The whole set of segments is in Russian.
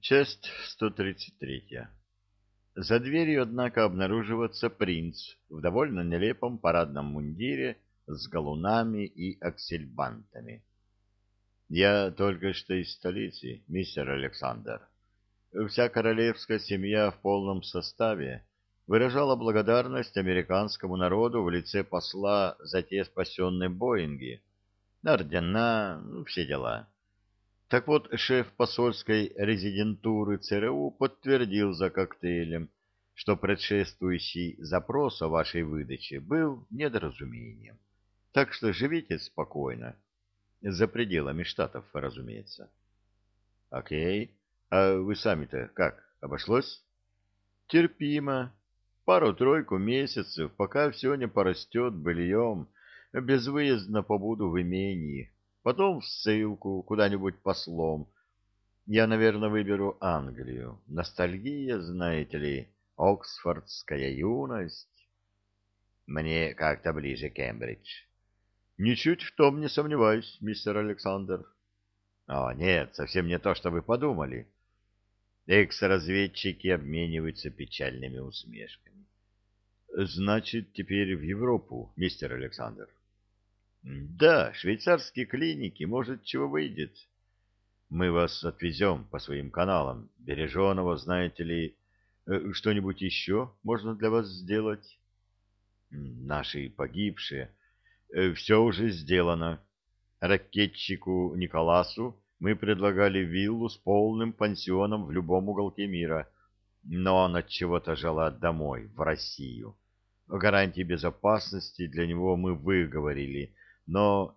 Часть 133. За дверью, однако, обнаруживается принц в довольно нелепом парадном мундире с галунами и аксельбантами. Я только что из столицы, мистер Александр. Вся королевская семья в полном составе выражала благодарность американскому народу в лице посла за те спасенные Боинги, ордена, ну, все дела. Так вот, шеф посольской резидентуры ЦРУ подтвердил за коктейлем, что предшествующий запрос о вашей выдаче был недоразумением. Так что живите спокойно. За пределами штатов, разумеется. Окей. А вы сами-то как, обошлось? Терпимо. Пару-тройку месяцев, пока все не порастет быльем, безвыездно побуду в имении, потом в ссылку куда-нибудь послом. Я, наверное, выберу Англию. Ностальгия, знаете ли, оксфордская юность. Мне как-то ближе Кембридж. Ничуть в том не сомневаюсь, мистер Александр. О, нет, совсем не то, что вы подумали. Экс-разведчики обмениваются печальными усмешками. Значит, теперь в Европу, мистер Александр. Да, швейцарские клиники, может, чего выйдет. Мы вас отвезем по своим каналам. Береженого, знаете ли, э, что-нибудь еще можно для вас сделать? Наши погибшие. Э, Все уже сделано. Ракетчику Николасу мы предлагали виллу с полным пансионом в любом уголке мира, но он от чего-то желает домой, в Россию. Гарантии безопасности для него мы выговорили, но...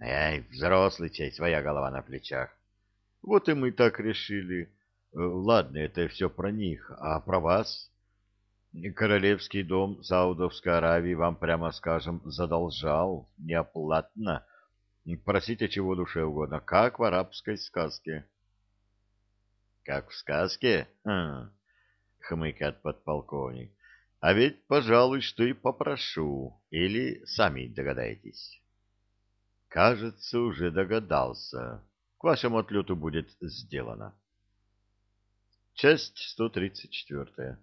Эй, взрослый чей, своя голова на плечах. Вот и мы так решили. Э, ладно, это все про них, а про вас? Королевский дом Саудовской Аравии вам, прямо скажем, задолжал неоплатно. Просите чего душе угодно, как в арабской сказке. Как в сказке? Хм, хмыкает подполковник. А ведь, пожалуй, что и попрошу, или сами догадаетесь. Кажется, уже догадался. К вашему отлету будет сделано. Часть 134.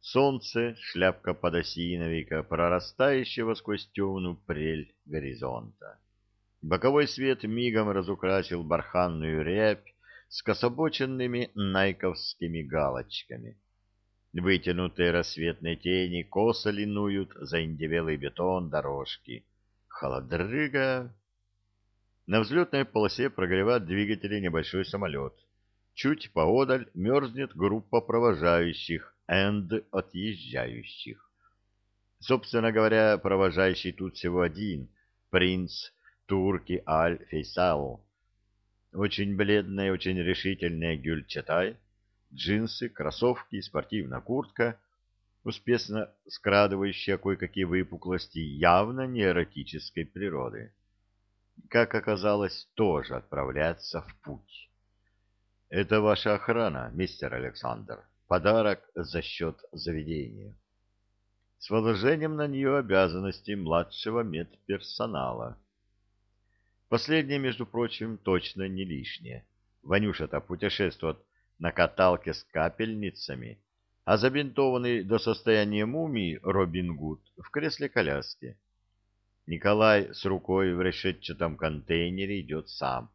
Солнце, шляпка подосиновика, прорастающего сквозь темную прель горизонта. Боковой свет мигом разукрасил барханную рябь с кособоченными найковскими галочками. Вытянутые рассветные тени косо линуют за индивелый бетон дорожки — Холодрыга. На взлетной полосе прогревает двигатели небольшой самолет. Чуть поодаль мерзнет группа провожающих энд отъезжающих. Собственно говоря, провожающий тут всего один — принц Турки Аль-Фейсал. Очень бледная, очень решительная Гюльчатай, джинсы, кроссовки, спортивная куртка — успешно скрадывающая кое-какие выпуклости явно не эротической природы. Как оказалось, тоже отправляться в путь. Это ваша охрана, мистер Александр. Подарок за счет заведения. С возложением на нее обязанностей младшего медперсонала. Последнее, между прочим, точно не лишнее. Ванюша-то путешествует на каталке с капельницами, а забинтованный до состояния мумии Робин Гуд в кресле коляски. Николай с рукой в решетчатом контейнере идет сам,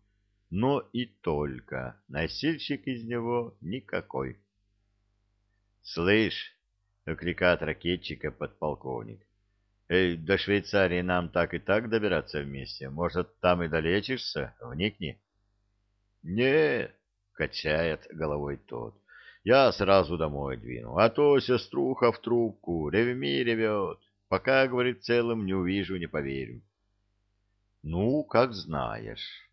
но и только, носильщик из него никакой. «Слышь!» — окликает ракетчика подполковник. «Эй, до Швейцарии нам так и так добираться вместе. Может, там и долечишься? Вникни». «Не!» — качает головой тот. Я сразу домой двину, а то сеструха в трубку, ревми ревет. Пока, говорит, целым не увижу, не поверю. Ну, как знаешь.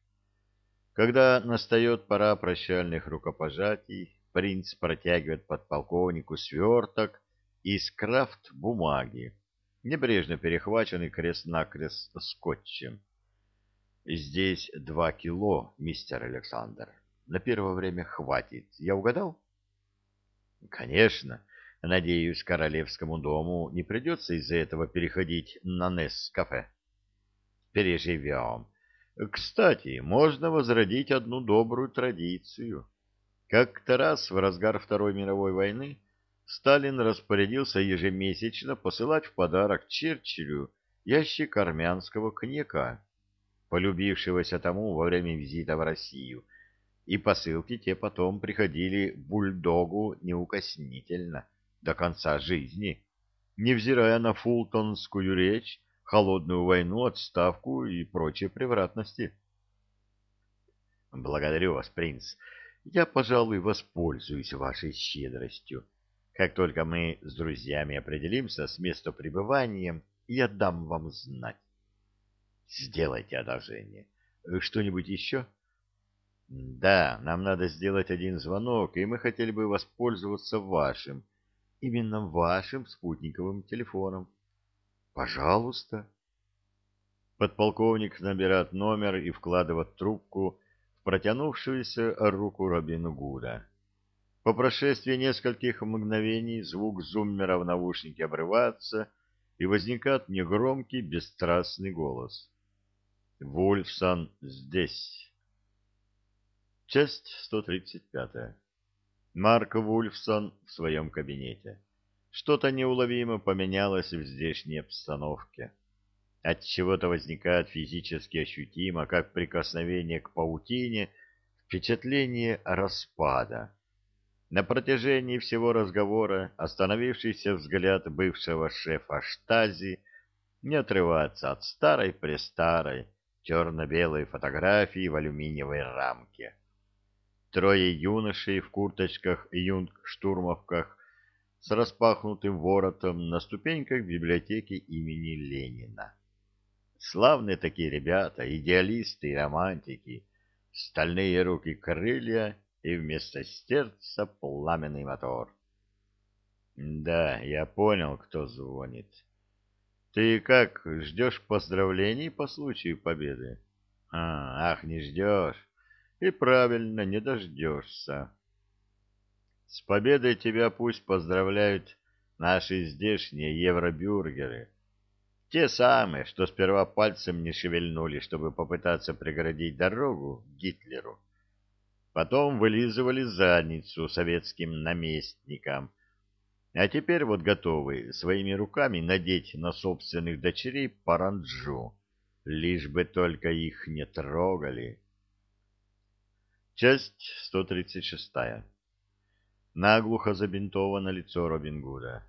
Когда настает пора прощальных рукопожатий, принц протягивает подполковнику сверток из крафт-бумаги, небрежно перехваченный крест-накрест скотчем. Здесь два кило, мистер Александр. На первое время хватит. Я угадал? Конечно. Надеюсь, королевскому дому не придется из-за этого переходить на Нес-кафе. Переживем. Кстати, можно возродить одну добрую традицию. Как-то раз в разгар Второй мировой войны Сталин распорядился ежемесячно посылать в подарок Черчиллю ящик армянского коньяка, полюбившегося тому во время визита в Россию, и посылки те потом приходили бульдогу неукоснительно до конца жизни, невзирая на фултонскую речь, холодную войну, отставку и прочие превратности. Благодарю вас, принц. Я, пожалуй, воспользуюсь вашей щедростью. Как только мы с друзьями определимся с местопребыванием, я дам вам знать. Сделайте одолжение. Что-нибудь еще? Да, нам надо сделать один звонок, и мы хотели бы воспользоваться вашим, именно вашим спутниковым телефоном. Пожалуйста. Подполковник набирает номер и вкладывает трубку в протянувшуюся руку Робин Гуда. По прошествии нескольких мгновений звук зуммера в наушнике обрывается, и возникает негромкий, бесстрастный голос. «Вульфсон здесь». Часть 135. Марк Вульфсон в своем кабинете. Что-то неуловимо поменялось в здешней обстановке. От чего-то возникает физически ощутимо, как прикосновение к паутине, впечатление распада на протяжении всего разговора остановившийся взгляд бывшего шефа штази не отрывается от старой-престарой черно-белой фотографии в алюминиевой рамке. Трое юношей в курточках и юнг-штурмовках с распахнутым воротом на ступеньках библиотеки имени Ленина. Славные такие ребята, идеалисты и романтики, стальные руки-крылья и вместо сердца пламенный мотор. Да, я понял, кто звонит. Ты как, ждешь поздравлений по случаю победы? А, ах, не ждешь. И правильно, не дождешься. С победой тебя пусть поздравляют наши здешние евробюргеры. Те самые, что сперва пальцем не шевельнули, чтобы попытаться преградить дорогу Гитлеру потом вылизывали задницу советским наместникам, а теперь вот готовы своими руками надеть на собственных дочерей паранджу, лишь бы только их не трогали. Часть 136. Наглухо забинтовано лицо Робин Гуда.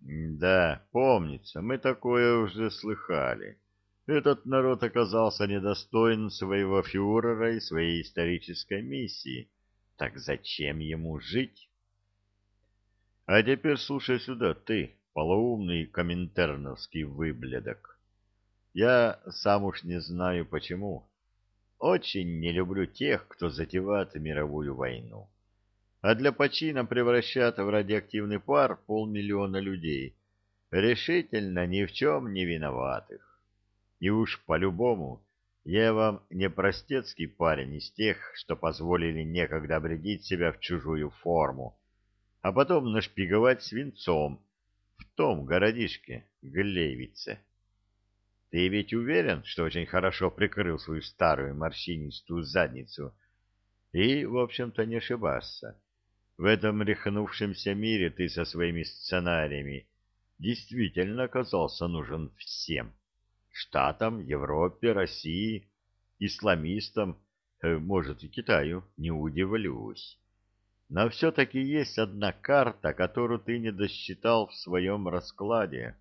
Да, помнится, мы такое уже слыхали. Этот народ оказался недостоин своего фюрера и своей исторической миссии. Так зачем ему жить? А теперь слушай сюда, ты, полоумный коминтерновский выблядок. Я сам уж не знаю почему. Очень не люблю тех, кто затевает мировую войну. А для почина превращает в радиоактивный пар полмиллиона людей, решительно ни в чем не виноватых. И уж по-любому, я вам не простецкий парень из тех, что позволили некогда обредить себя в чужую форму, а потом нашпиговать свинцом в том городишке Глейвице. Ты ведь уверен, что очень хорошо прикрыл свою старую морщинистую задницу? И, в общем-то, не ошибашься. В этом рехнувшемся мире ты со своими сценариями действительно оказался нужен всем. Штатам, Европе, России, исламистам, э, может, и Китаю, не удивлюсь. Но все-таки есть одна карта, которую ты не досчитал в своем раскладе.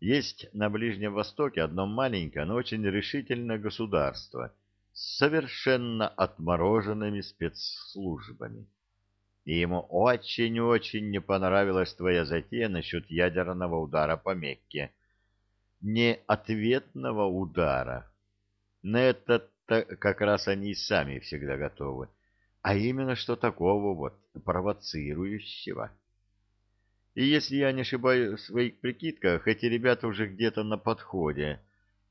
Есть на Ближнем Востоке одно маленькое, но очень решительное государство с совершенно отмороженными спецслужбами. И ему очень-очень не понравилась твоя затея насчет ядерного удара по Мекке, не ответного удара. На это как раз они и сами всегда готовы, а именно что такого вот провоцирующего. И если я не ошибаюсь в своих прикидках, эти ребята уже где-то на подходе.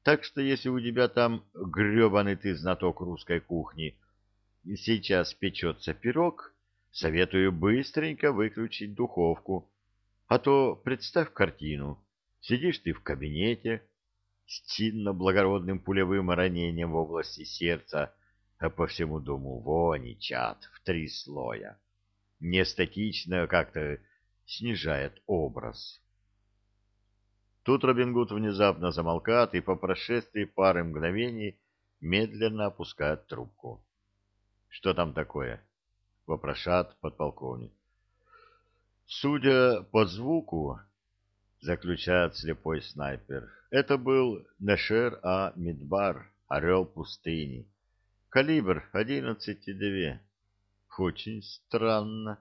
Так что если у тебя там гребаный ты знаток русской кухни, сейчас печется пирог, советую быстренько выключить духовку. А то представь картину. Сидишь ты в кабинете с чинно благородным пулевым ранением в области сердца, а по всему дому вони чат в три слоя. Не статично как-то снижает образ. Тут Робин Гуд внезапно замолкает и по прошествии пары мгновений медленно опускает трубку. — Что там такое? — вопрошает подполковник. — Судя по звуку, — заключает слепой снайпер, — это был Нешер А. Мидбар, орел пустыни. Калибр 11,2. Очень странно.